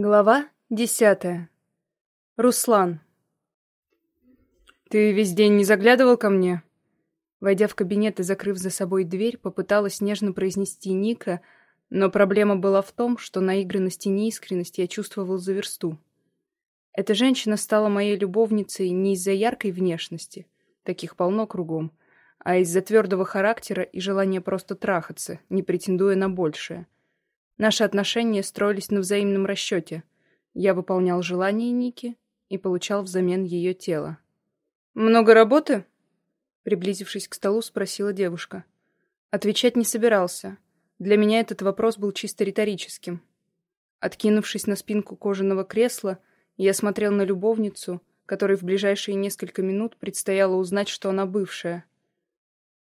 Глава десятая. Руслан. «Ты весь день не заглядывал ко мне?» Войдя в кабинет и закрыв за собой дверь, попыталась нежно произнести Ника, но проблема была в том, что наигранность и неискренность я чувствовал за версту. Эта женщина стала моей любовницей не из-за яркой внешности, таких полно кругом, а из-за твердого характера и желания просто трахаться, не претендуя на большее — Наши отношения строились на взаимном расчете. Я выполнял желания Ники и получал взамен ее тело. «Много работы?» Приблизившись к столу, спросила девушка. Отвечать не собирался. Для меня этот вопрос был чисто риторическим. Откинувшись на спинку кожаного кресла, я смотрел на любовницу, которой в ближайшие несколько минут предстояло узнать, что она бывшая.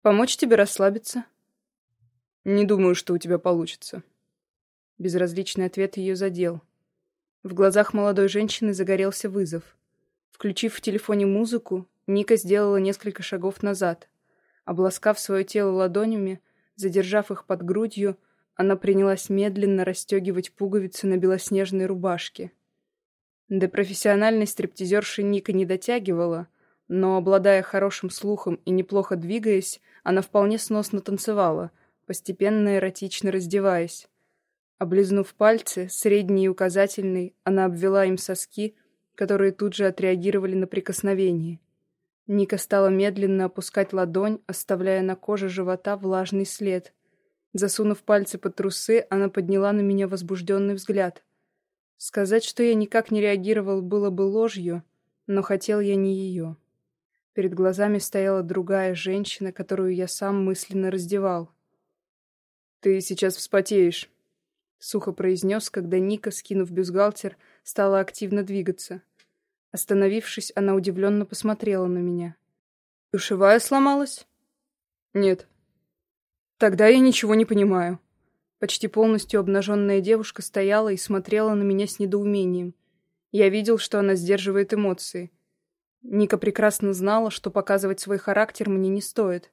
«Помочь тебе расслабиться?» «Не думаю, что у тебя получится», Безразличный ответ ее задел. В глазах молодой женщины загорелся вызов. Включив в телефоне музыку, Ника сделала несколько шагов назад. Обласкав свое тело ладонями, задержав их под грудью, она принялась медленно расстегивать пуговицы на белоснежной рубашке. До профессиональной стриптизерши Ника не дотягивала, но, обладая хорошим слухом и неплохо двигаясь, она вполне сносно танцевала, постепенно эротично раздеваясь. Облизнув пальцы, средний и указательный, она обвела им соски, которые тут же отреагировали на прикосновение. Ника стала медленно опускать ладонь, оставляя на коже живота влажный след. Засунув пальцы под трусы, она подняла на меня возбужденный взгляд. Сказать, что я никак не реагировал, было бы ложью, но хотел я не ее. Перед глазами стояла другая женщина, которую я сам мысленно раздевал. «Ты сейчас вспотеешь», — сухо произнес, когда Ника, скинув бюстгальтер, стала активно двигаться. Остановившись, она удивленно посмотрела на меня. «Душевая сломалась?» «Нет». «Тогда я ничего не понимаю». Почти полностью обнаженная девушка стояла и смотрела на меня с недоумением. Я видел, что она сдерживает эмоции. Ника прекрасно знала, что показывать свой характер мне не стоит.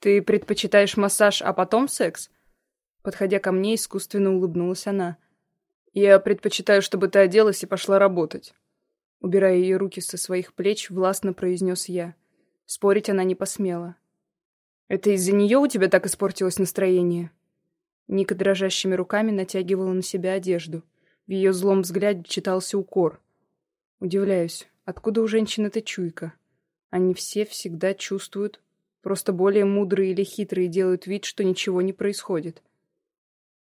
«Ты предпочитаешь массаж, а потом секс?» Подходя ко мне, искусственно улыбнулась она. «Я предпочитаю, чтобы ты оделась и пошла работать». Убирая ее руки со своих плеч, властно произнес я. Спорить она не посмела. «Это из-за нее у тебя так испортилось настроение?» Ника дрожащими руками натягивала на себя одежду. В ее злом взгляде читался укор. Удивляюсь, откуда у женщин эта чуйка? Они все всегда чувствуют, просто более мудрые или хитрые делают вид, что ничего не происходит.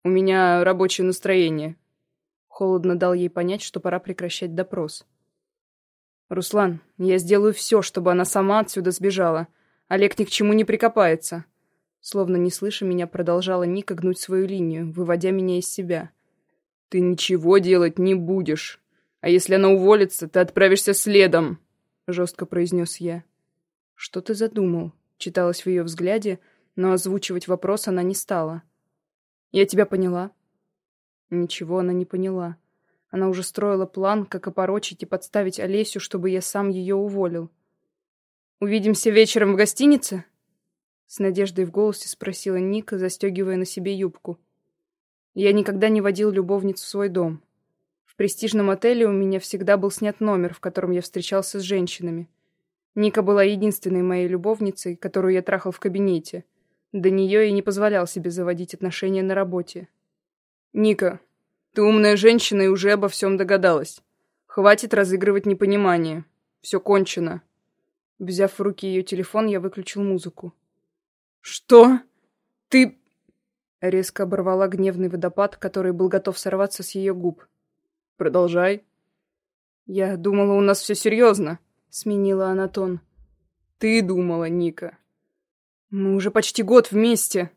«У меня рабочее настроение». Холодно дал ей понять, что пора прекращать допрос. «Руслан, я сделаю все, чтобы она сама отсюда сбежала. Олег ни к чему не прикопается». Словно не слыша меня, продолжала Ника гнуть свою линию, выводя меня из себя. «Ты ничего делать не будешь. А если она уволится, ты отправишься следом», — жестко произнес я. «Что ты задумал?» — читалось в ее взгляде, но озвучивать вопрос она не стала. Я тебя поняла. Ничего она не поняла. Она уже строила план, как опорочить и подставить Олесю, чтобы я сам ее уволил. «Увидимся вечером в гостинице?» С надеждой в голосе спросила Ника, застегивая на себе юбку. Я никогда не водил любовниц в свой дом. В престижном отеле у меня всегда был снят номер, в котором я встречался с женщинами. Ника была единственной моей любовницей, которую я трахал в кабинете. До нее и не позволял себе заводить отношения на работе. «Ника, ты умная женщина и уже обо всем догадалась. Хватит разыгрывать непонимание. Все кончено». Взяв в руки ее телефон, я выключил музыку. «Что? Ты...» Резко оборвала гневный водопад, который был готов сорваться с ее губ. «Продолжай». «Я думала, у нас все серьезно», — сменила она тон. «Ты думала, Ника. Мы уже почти год вместе.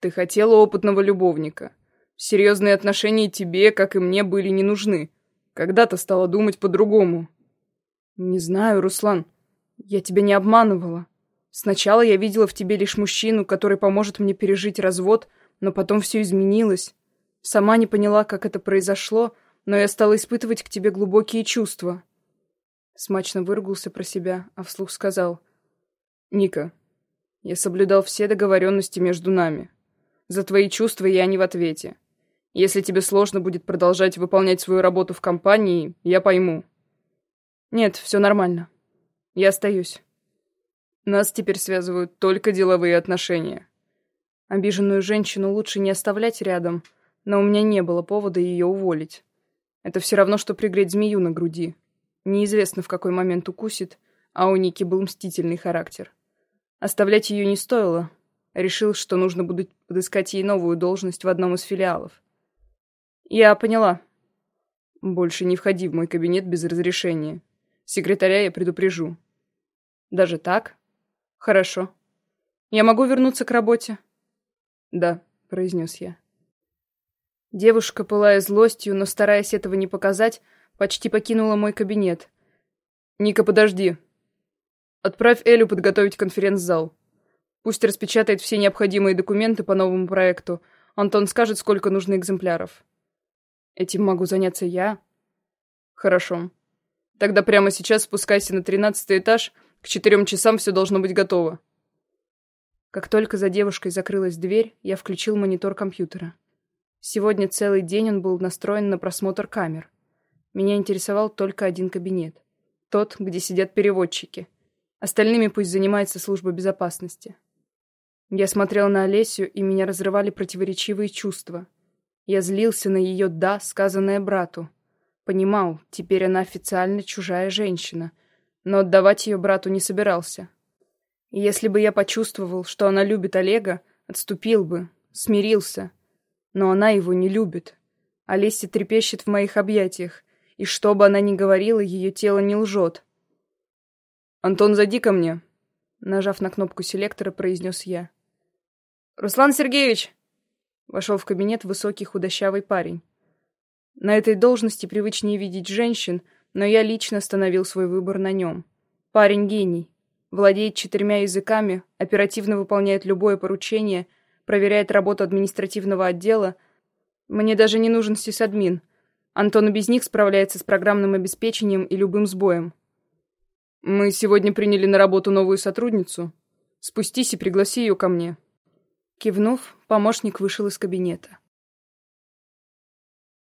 Ты хотела опытного любовника. Серьезные отношения тебе, как и мне, были не нужны. Когда-то стала думать по-другому. Не знаю, Руслан. Я тебя не обманывала. Сначала я видела в тебе лишь мужчину, который поможет мне пережить развод, но потом все изменилось. Сама не поняла, как это произошло, но я стала испытывать к тебе глубокие чувства. Смачно выругался про себя, а вслух сказал. «Ника, я соблюдал все договоренности между нами. За твои чувства я не в ответе. Если тебе сложно будет продолжать выполнять свою работу в компании, я пойму. Нет, все нормально. Я остаюсь. Нас теперь связывают только деловые отношения. Обиженную женщину лучше не оставлять рядом, но у меня не было повода ее уволить. Это все равно, что пригреть змею на груди. Неизвестно, в какой момент укусит, а у Ники был мстительный характер. Оставлять ее не стоило. Решил, что нужно будет подыскать ей новую должность в одном из филиалов. Я поняла. Больше не входи в мой кабинет без разрешения. Секретаря я предупрежу. Даже так? Хорошо. Я могу вернуться к работе? Да, произнес я. Девушка, пылая злостью, но стараясь этого не показать, почти покинула мой кабинет. «Ника, подожди. Отправь Элю подготовить конференц-зал. Пусть распечатает все необходимые документы по новому проекту. Антон скажет, сколько нужно экземпляров». Этим могу заняться я. Хорошо. Тогда прямо сейчас спускайся на тринадцатый этаж. К четырем часам все должно быть готово. Как только за девушкой закрылась дверь, я включил монитор компьютера. Сегодня целый день он был настроен на просмотр камер. Меня интересовал только один кабинет. Тот, где сидят переводчики. Остальными пусть занимается служба безопасности. Я смотрел на Олесю, и меня разрывали противоречивые чувства. Я злился на ее «да», сказанное брату. Понимал, теперь она официально чужая женщина, но отдавать ее брату не собирался. И если бы я почувствовал, что она любит Олега, отступил бы, смирился. Но она его не любит. Олеся трепещет в моих объятиях, и что бы она ни говорила, ее тело не лжет. «Антон, зайди ко мне», — нажав на кнопку селектора, произнес я. «Руслан Сергеевич!» Вошел в кабинет высокий худощавый парень. На этой должности привычнее видеть женщин, но я лично остановил свой выбор на нем. Парень гений. Владеет четырьмя языками, оперативно выполняет любое поручение, проверяет работу административного отдела. Мне даже не нужен сисадмин. Антон и без них справляется с программным обеспечением и любым сбоем. Мы сегодня приняли на работу новую сотрудницу. Спустись и пригласи ее ко мне. Кивнув, помощник вышел из кабинета.